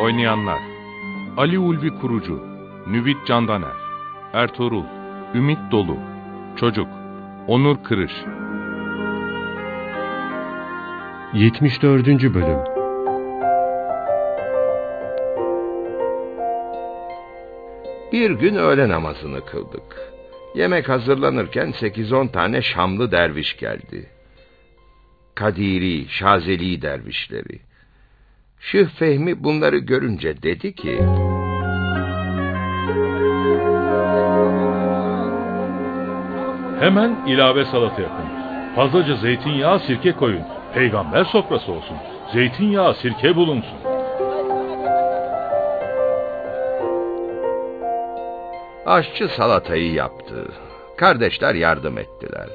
Oynayanlar Ali Ulvi Kurucu Nüvit Candaner Ertuğrul Ümit Dolu Çocuk Onur Kırış 74. Bölüm Bir gün öğle namazını kıldık. Yemek hazırlanırken 8-10 tane Şamlı derviş geldi. Kadiri, Şazeli dervişleri. Şıh Fehmi bunları görünce dedi ki... Hemen ilave salata yapın. Fazlaca zeytinyağı, sirke koyun. Peygamber sofrası olsun. Zeytinyağı, sirke bulunsun. Aşçı salatayı yaptı. Kardeşler yardım ettiler.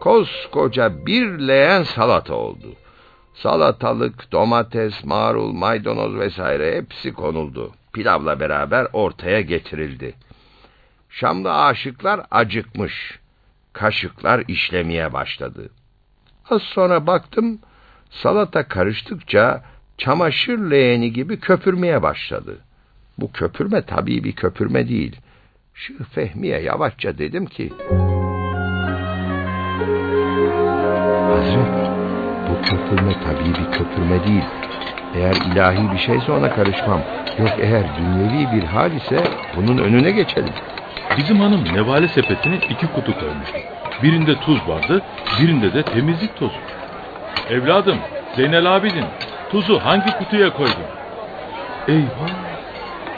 Koskoca bir leğen salata oldu. Salatalık, domates, marul, maydanoz vesaire hepsi konuldu. Pilavla beraber ortaya getirildi. Şamlı aşıklar acıkmış. Kaşıklar işlemeye başladı. Az sonra baktım, salata karıştıkça çamaşır leğeni gibi köpürmeye başladı. Bu köpürme tabii bir köpürme değil. Şu Fehmi'ye yavaşça dedim ki... Hazret, bu köpürme tabii bir köpürme değil. Eğer ilahi bir şeyse ona karışmam. Yok eğer dünyevi bir hal ise bunun önüne geçelim. Bizim hanım nevale sepetine iki kutu koymuştu. Birinde tuz vardı, birinde de temizlik tozu. Evladım, Zeynel abidin, tuzu hangi kutuya koydun? Eyvah,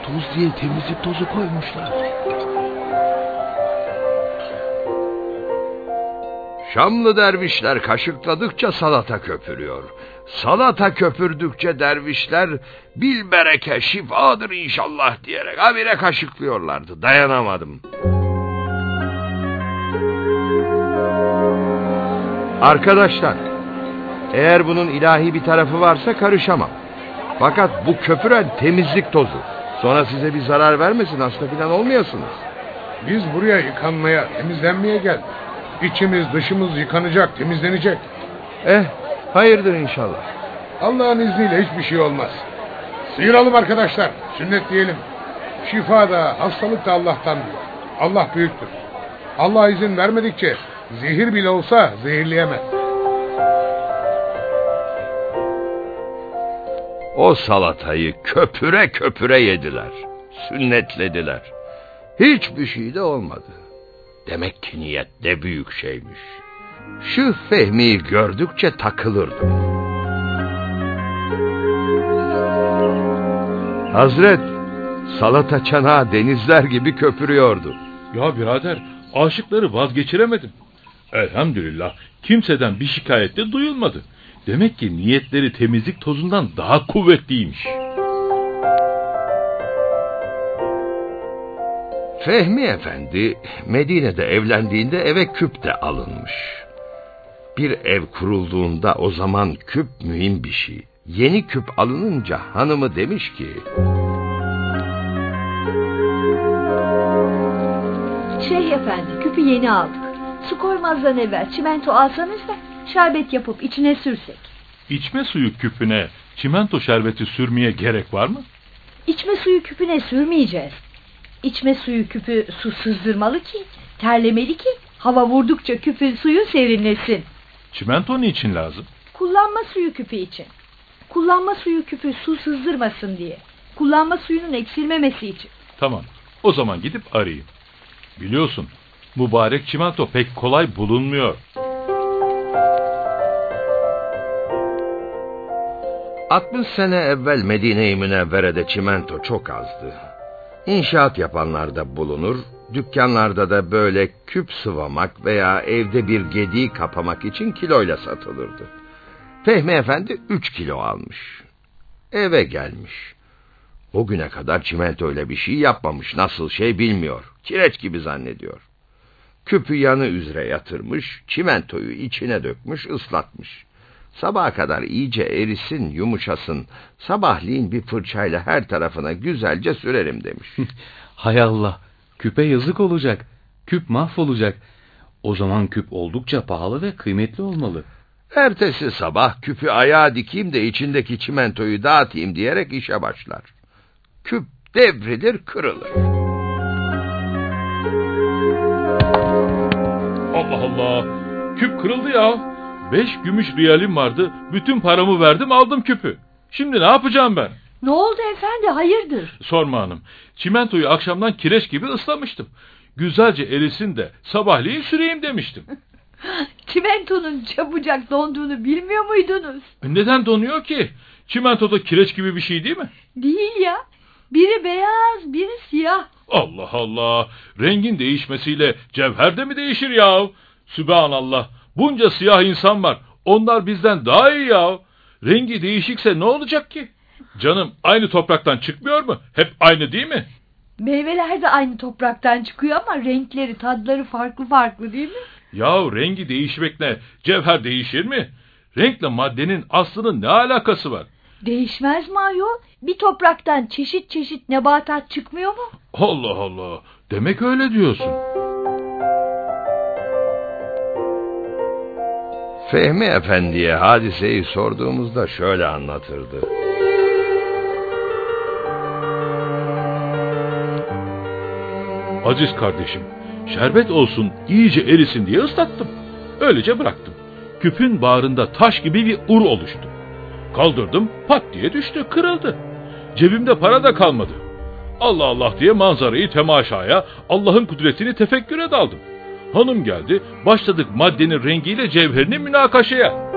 tuz diye temizlik tozu koymuşlar. Şamlı dervişler kaşıkladıkça salata köpürüyor. Salata köpürdükçe dervişler bil bereke şifadır inşallah diyerek habire kaşıklıyorlardı. Dayanamadım. Arkadaşlar, eğer bunun ilahi bir tarafı varsa karışamam. Fakat bu köpüren temizlik tozu. Sonra size bir zarar vermesin, hasta falan olmayasınız. Biz buraya yıkanmaya, temizlenmeye geldik. İçimiz dışımız yıkanacak, temizlenecek. Eh, hayırdır inşallah. Allah'ın izniyle hiçbir şey olmaz. Sıyıralım arkadaşlar, sünnet diyelim. Şifa da, hastalık da Allah'tan. Allah büyüktür. Allah izin vermedikçe zehir bile olsa zehirleyemez. O salatayı köpüre köpüre yediler. Sünnetlediler. Hiçbir şey de olmadı. Demek ki niyet ne büyük şeymiş. Şu Fehmi'yi gördükçe takılırdım. Hazret, salata çanağı denizler gibi köpürüyordu. Ya birader, aşıkları vazgeçiremedim. Elhamdülillah, kimseden bir şikayet de duyulmadı. Demek ki niyetleri temizlik tozundan daha kuvvetliymiş. Fehmi Efendi Medine'de evlendiğinde eve küp de alınmış. Bir ev kurulduğunda o zaman küp mühim bir şey. Yeni küp alınınca hanımı demiş ki... Şeyh efendi küpü yeni aldık. Su koymazdan evvel çimento alsanız da şerbet yapıp içine sürsek. İçme suyu küpüne çimento şerbeti sürmeye gerek var mı? İçme suyu küpüne sürmeyeceğiz. İçme suyu küpü su sızdırmalı ki, terlemeli ki hava vurdukça küpün suyu serinlesin. Çimento niçin lazım? Kullanma suyu küpü için. Kullanma suyu küpü su sızdırmasın diye. Kullanma suyunun eksilmemesi için. Tamam. O zaman gidip arayayım. Biliyorsun mübarek çimento pek kolay bulunmuyor. 60 sene evvel Medine-i Münevvere'de çimento çok azdı. İnşaat yapanlarda bulunur, dükkanlarda da böyle küp sıvamak veya evde bir gediği kapamak için kiloyla satılırdı. Fehmi Efendi üç kilo almış. Eve gelmiş. O güne kadar çimento öyle bir şey yapmamış. Nasıl şey bilmiyor. Kireç gibi zannediyor. Küpü yanı üzere yatırmış, çimentoyu içine dökmüş, ıslatmış. Sabaha kadar iyice erisin, yumuşasın. Sabahleyin bir fırçayla her tarafına güzelce sürerim demiş. Hay Allah, küpe yazık olacak. Küp mahvolacak. O zaman küp oldukça pahalı ve kıymetli olmalı. Ertesi sabah küpü ayağa dikeyim de içindeki çimentoyu dağıtayım diyerek işe başlar. Küp devrilir, kırılır. Allah Allah. Küp kırıldı ya. Beş gümüş riyalim vardı. Bütün paramı verdim aldım küpü. Şimdi ne yapacağım ben? Ne oldu efendi hayırdır? Sorma hanım. Çimentoyu akşamdan kireç gibi ıslamıştım. Güzelce erisin de sabahleyin süreyim demiştim. Çimentonun çabucak donduğunu bilmiyor muydunuz? Neden donuyor ki? Çimento da kireç gibi bir şey değil mi? Değil ya. Biri beyaz, biri siyah. Allah Allah. Rengin değişmesiyle cevher de mi değişir ya? Sübhanallah. Bunca siyah insan var. Onlar bizden daha iyi ya. Rengi değişikse ne olacak ki? Canım aynı topraktan çıkmıyor mu? Hep aynı değil mi? Meyveler de aynı topraktan çıkıyor ama renkleri, tadları farklı farklı değil mi? Yahu rengi değişmekle cevher değişir mi? Renkle maddenin aslının ne alakası var? Değişmez mi ayol? Bir topraktan çeşit çeşit nebatat çıkmıyor mu? Allah Allah. Demek öyle diyorsun. Fehmi Efendi'ye hadiseyi sorduğumuzda şöyle anlatırdı. Aziz kardeşim, şerbet olsun iyice erisin diye ıslattım. Öylece bıraktım. Küpün bağrında taş gibi bir ur oluştu. Kaldırdım, pat diye düştü, kırıldı. Cebimde para da kalmadı. Allah Allah diye manzarayı temaşaya, Allah'ın kudretini tefekküre daldım. Hanım geldi, başladık maddenin rengiyle cevherini münakaşaya.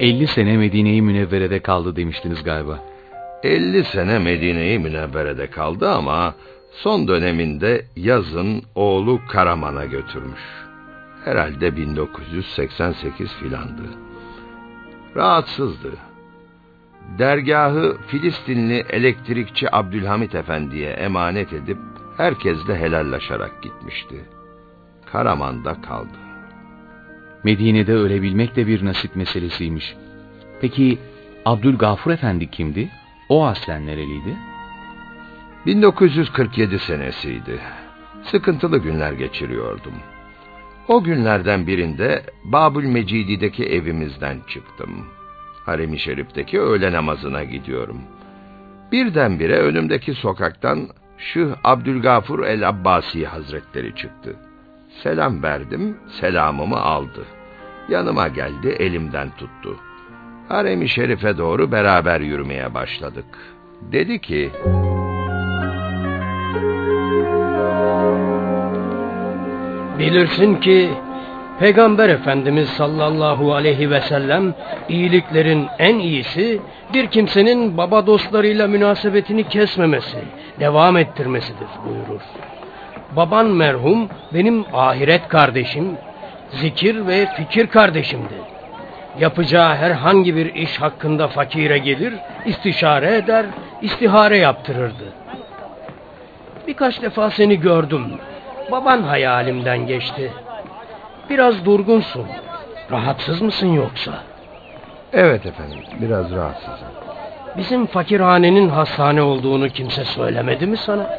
50 sene Medine-i Münevvere'de kaldı demiştiniz galiba. 50 sene Medine-i Münevvere'de kaldı ama son döneminde yazın oğlu Karaman'a götürmüş. Herhalde 1988 filandı. Rahatsızdı. Dergahı Filistinli elektrikçi Abdülhamit Efendi'ye emanet edip herkesle helallaşarak gitmişti. Karaman'da kaldı. Medine'de ölebilmek de bir nasip meselesiymiş. Peki Abdülgafur Efendi kimdi? O aslen nereliydi? 1947 senesiydi. Sıkıntılı günler geçiriyordum. O günlerden birinde Babül Mecidi'deki evimizden çıktım. Harem-i Şerif'teki öğle namazına gidiyorum. Birdenbire önümdeki sokaktan Şıh Abdülgafur el-Abbasi Hazretleri çıktı. Selam verdim, selamımı aldı. Yanıma geldi, elimden tuttu. Harem-i Şerif'e doğru beraber yürümeye başladık. Dedi ki... Bilirsin ki Peygamber Efendimiz sallallahu aleyhi ve sellem iyiliklerin en iyisi bir kimsenin baba dostlarıyla münasebetini kesmemesi, devam ettirmesidir buyurur. Baban merhum benim ahiret kardeşim, zikir ve fikir kardeşimdi. Yapacağı herhangi bir iş hakkında fakire gelir, istişare eder, istihare yaptırırdı. Birkaç defa seni gördüm. Baban hayalimden geçti. Biraz durgunsun. Rahatsız mısın yoksa? Evet efendim, biraz rahatsızım. Bizim fakirhanenin hastane olduğunu kimse söylemedi mi sana?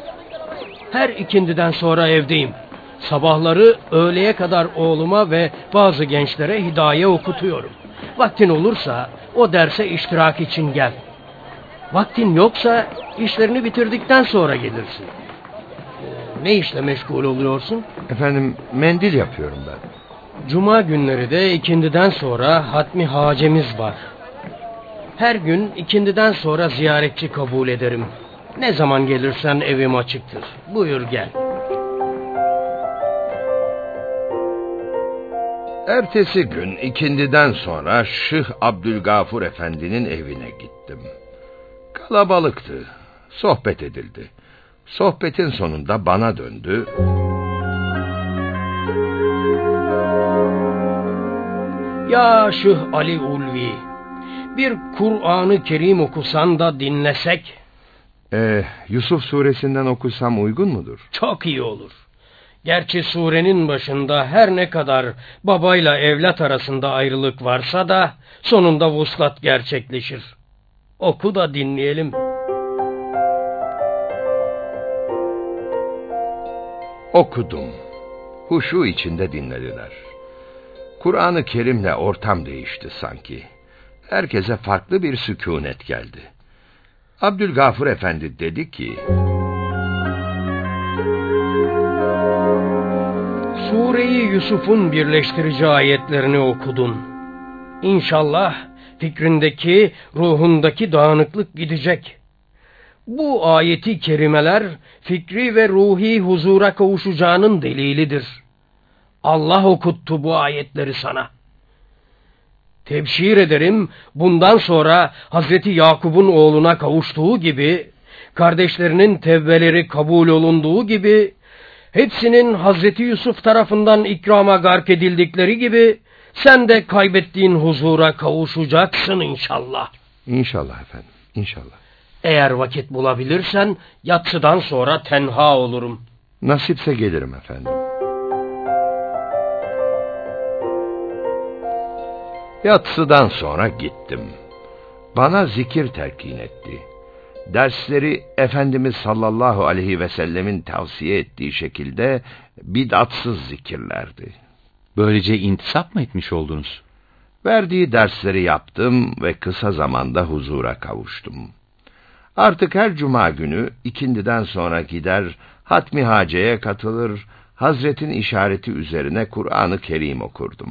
Her ikindiden sonra evdeyim. Sabahları öğleye kadar oğluma ve bazı gençlere hidaye okutuyorum. Vaktin olursa o derse iştirak için gel. Vaktin yoksa işlerini bitirdikten sonra gelirsin. Ne işle meşgul oluyorsun? Efendim, mendil yapıyorum ben. Cuma günleri de ikindiden sonra hatmi hacemiz var. Her gün ikindiden sonra ziyaretçi kabul ederim. Ne zaman gelirsen evim açıktır. Buyur gel. Ertesi gün ikindiden sonra Şıh Abdülgafur Efendi'nin evine gittim. Kalabalıktı. Sohbet edildi. Sohbetin sonunda bana döndü. Ya Şıh Ali Ulvi, bir Kur'an-ı Kerim okusan da dinlesek Ee, Yusuf suresinden okusam uygun mudur? çok iyi olur. Gerçi surenin başında her ne kadar babayla evlat arasında ayrılık varsa da sonunda vuslat gerçekleşir. Oku da dinleyelim. Okudum. Huşu içinde dinlediler. Kur'an-ı Kerim'le ortam değişti sanki. Herkese farklı bir sükunet geldi. Abdülgafur Efendi dedi ki... Sureyi Yusuf'un birleştirici ayetlerini okudun. İnşallah fikrindeki, ruhundaki dağınıklık gidecek. Bu ayeti kerimeler fikri ve ruhi huzura kavuşacağının delilidir. Allah okuttu bu ayetleri sana. Tebşir ederim bundan sonra Hazreti Yakup'un oğluna kavuştuğu gibi, kardeşlerinin tevbeleri kabul olunduğu gibi, hepsinin Hazreti Yusuf tarafından ikrama gark edildikleri gibi, sen de kaybettiğin huzura kavuşacaksın inşallah. İnşallah efendim, inşallah. Eğer vakit bulabilirsen yatsıdan sonra tenha olurum. Nasipse gelirim efendim. Yatsıdan sonra gittim. Bana zikir telkin etti. Dersleri Efendimiz sallallahu aleyhi ve sellemin tavsiye ettiği şekilde bid'atsız zikirlerdi. Böylece intisap mı etmiş oldunuz? Verdiği dersleri yaptım ve kısa zamanda huzura kavuştum. Artık her cuma günü ikindiden sonra gider, hatmi haceye katılır, Hazretin işareti üzerine Kur'an-ı Kerim okurdum.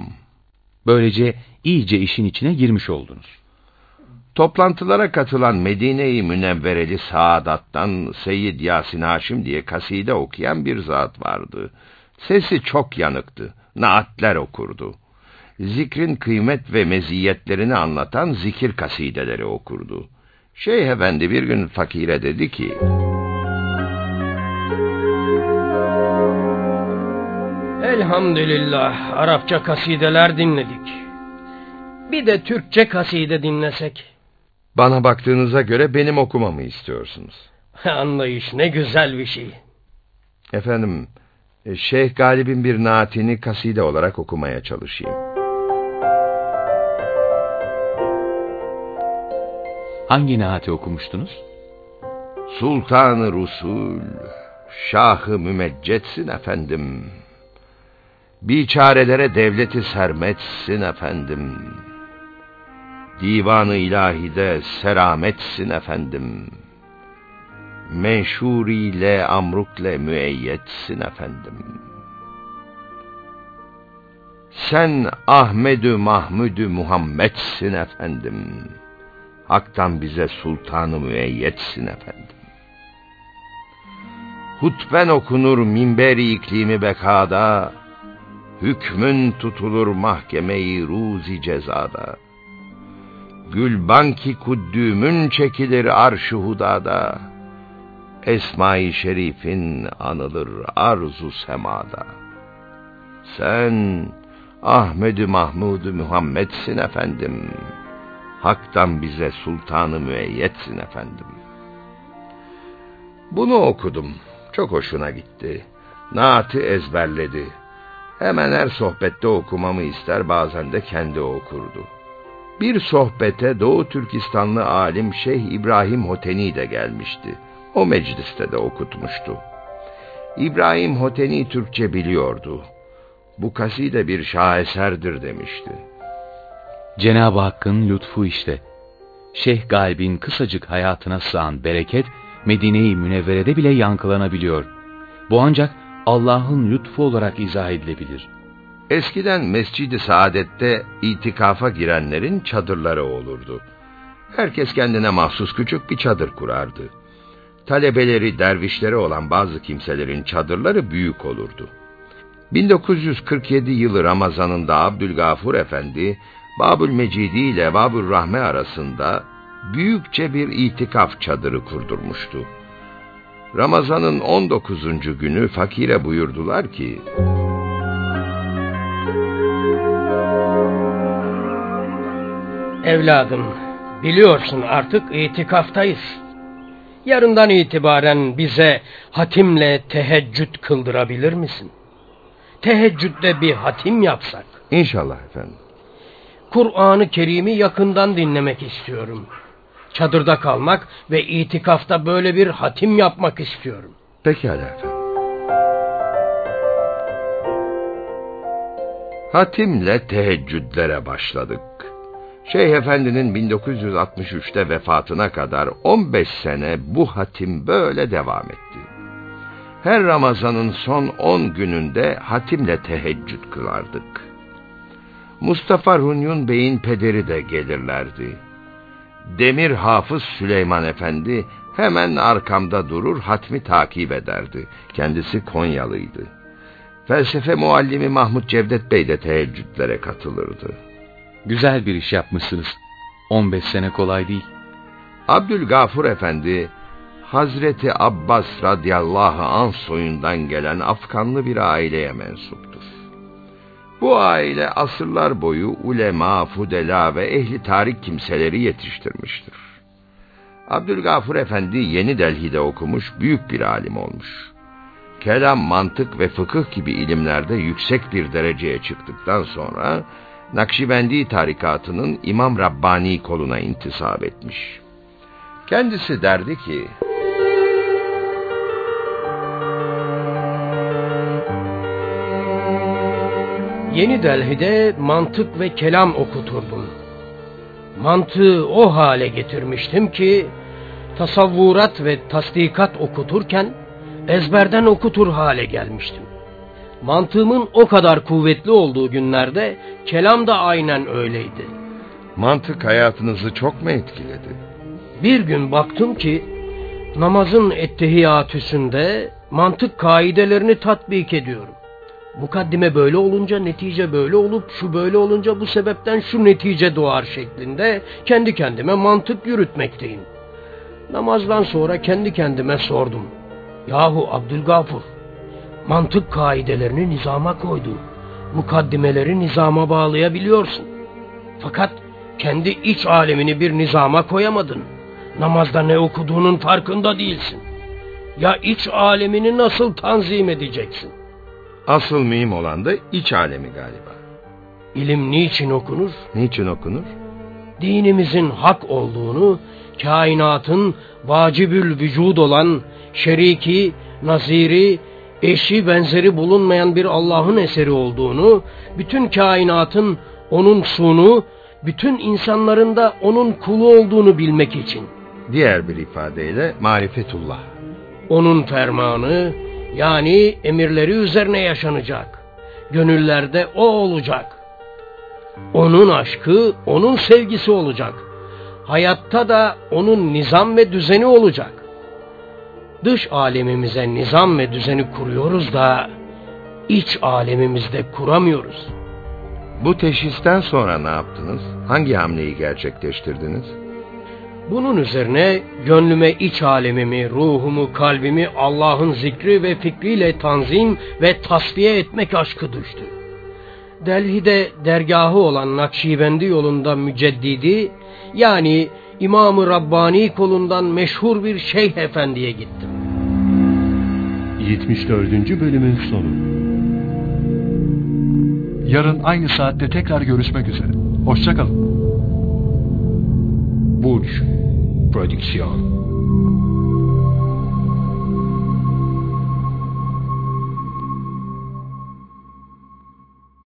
Böylece iyice işin içine girmiş oldunuz. Toplantılara katılan Medine-i Münevvereli Saadat'tan Seyyid Yasin Haşim diye kaside okuyan bir zat vardı. Sesi çok yanıktı, naatler okurdu. Zikrin kıymet ve meziyetlerini anlatan zikir kasideleri okurdu. Şeyh Efendi bir gün fakire dedi ki... Elhamdülillah Arapça kasideler dinledik. Bir de Türkçe kaside dinlesek. Bana baktığınıza göre benim okumamı istiyorsunuz. Anlayış ne güzel bir şey. Efendim, e, Şeyh Galip'in bir naatini kaside olarak okumaya çalışayım. Hangi naati okumuştunuz? Sultan-ı Rusul, Şah-ı Mümeccetsin efendim. Biçarelere devleti sermetsin efendim. Divanı ilahide serametsin efendim. Menşuriyle amrukle müeyyetsin efendim. Sen Ahmedü Mahmudü Muhammed'sin efendim. Hak'tan bize sultanı müeyyetsin efendim. Hutben okunur minberi iklimi bekada, hükmün tutulur mahkemeyi ruzi cezada. Gülbanki kuddümün çekilir arş-ı hudada, Esma-i Şerif'in anılır arzu semada. Sen Ahmed-i Mahmud-u Muhammed'sin efendim. Hak'tan bize sultanı müeyyetsin efendim. Bunu okudum. Çok hoşuna gitti. Naatı ezberledi. Hemen her sohbette okumamı ister bazen de kendi okurdu. Bir sohbete Doğu Türkistanlı alim Şeyh İbrahim Hoteni de gelmişti. O mecliste de okutmuştu. İbrahim Hoteni Türkçe biliyordu. Bu kaside bir şaheserdir demişti. Cenab-ı Hakk'ın lütfu işte. Şeyh Galip'in kısacık hayatına sığan bereket, Medine-i Münevvere'de bile yankılanabiliyor. Bu ancak Allah'ın lütfu olarak izah edilebilir. Eskiden Mescid-i Saadet'te itikafa girenlerin çadırları olurdu. Herkes kendine mahsus küçük bir çadır kurardı. Talebeleri, dervişleri olan bazı kimselerin çadırları büyük olurdu. 1947 yılı Ramazan'ında Abdülgafur Efendi, Babül Mecidi ile Babül Rahme arasında büyükçe bir itikaf çadırı kurdurmuştu. Ramazan'ın 19. günü fakire buyurdular ki... Evladım, biliyorsun artık itikaftayız. Yarından itibaren bize hatimle teheccüd kıldırabilir misin? Teheccüde bir hatim yapsak. İnşallah efendim. Kur'an-ı Kerim'i yakından dinlemek istiyorum. Çadırda kalmak ve itikafta böyle bir hatim yapmak istiyorum. Pekala efendim. Hatimle teheccüdlere başladık. Şeyh Efendi'nin 1963'te vefatına kadar 15 sene bu hatim böyle devam etti. Her Ramazan'ın son 10 gününde hatimle teheccüd kılardık. Mustafa Runyun Bey'in pederi de gelirlerdi. Demir Hafız Süleyman Efendi hemen arkamda durur hatmi takip ederdi. Kendisi Konyalıydı. Felsefe muallimi Mahmut Cevdet Bey de teheccüdlere katılırdı. Güzel bir iş yapmışsınız. 15 sene kolay değil. Abdülgafur Efendi, Hazreti Abbas radıyallahu an soyundan gelen Afganlı bir aileye mensuptur. Bu aile asırlar boyu ulema, fudela ve ehli tarih kimseleri yetiştirmiştir. Abdülgafur Efendi Yeni Delhi'de okumuş, büyük bir alim olmuş. Kelam, mantık ve fıkıh gibi ilimlerde yüksek bir dereceye çıktıktan sonra Nakşibendi tarikatının İmam Rabbani koluna intisap etmiş. Kendisi derdi ki, Yeni Delhi'de mantık ve kelam okuturdum. Mantığı o hale getirmiştim ki, tasavvurat ve tasdikat okuturken ezberden okutur hale gelmiştim. Mantığımın o kadar kuvvetli olduğu günlerde kelam da aynen öyleydi. mantık hayatınızı çok mu etkiledi? Bir gün baktım ki namazın ettehiyatüsünde mantık kaidelerini tatbik ediyorum. Mukaddime böyle olunca netice böyle olup şu böyle olunca bu sebepten şu netice doğar şeklinde kendi kendime mantık yürütmekteyim. Namazdan sonra kendi kendime sordum. Yahu Abdülgafur mantık kaidelerini nizama koydu. Mukaddimeleri nizama bağlayabiliyorsun. Fakat kendi iç alemini bir nizama koyamadın. Namazda ne okuduğunun farkında değilsin. Ya iç alemini nasıl tanzim edeceksin? Asıl mühim olan da iç alemi galiba. İlim niçin okunur? Niçin okunur? dinimizin hak olduğunu, kainatın vacibül vücud olan, şeriki, naziri, eşi benzeri bulunmayan bir Allah'ın eseri olduğunu, bütün kainatın onun sunu, bütün insanların da onun kulu olduğunu bilmek için. Diğer bir ifadeyle marifetullah. Onun fermanı, yani emirleri üzerine yaşanacak. Gönüllerde o olacak. Onun aşkı, onun sevgisi olacak. Hayatta da onun nizam ve düzeni olacak. Dış alemimize nizam ve düzeni kuruyoruz da iç alemimizde kuramıyoruz. Bu teşhisten sonra ne yaptınız? Hangi hamleyi gerçekleştirdiniz? Bunun üzerine gönlüme iç alemimi, ruhumu, kalbimi Allah'ın zikri ve fikriyle tanzim ve tasfiye etmek aşkı düştü. Delhi'de dergahı olan Nakşibendi yolunda müceddidi, yani İmam-ı Rabbani kolundan meşhur bir şeyh efendiye gittim. 74. bölümün sonu. Yarın aynı saatte tekrar görüşmek üzere. Hoşçakalın. Burj Production.